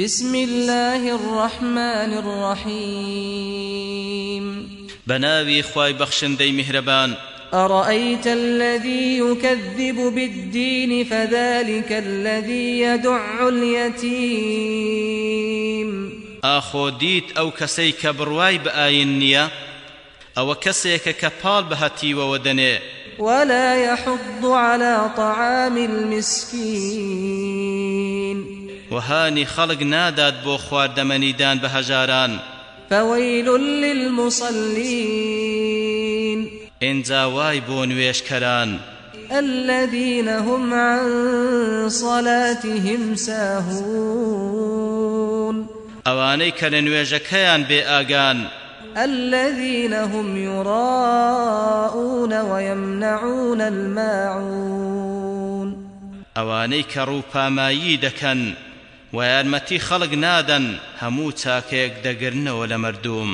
بسم الله الرحمن الرحيم. بناوي خواي بخشن دي مهربان أرأيت الذي يكذب بالدين فذلك الذي يدع اليتيم. آخو ديت أو كسيك برواي بآينيا أو كسيك كبال بهتي وودني ولا يحض على طعام المسكين. وهاني خلق نادات بو خوار دمنيدان بهجاران فويل للمصلين. انزا واي بو ويشكران الذين هم عن صلاتهم ساهون. اواني كان بي بآغان الذين هم يراءون ويمنعون الماعون. اواني كروبا ما يدكن و یارمەتی خەڵک نادەن هەموو چاکێک دەگرنەوە لە مردوم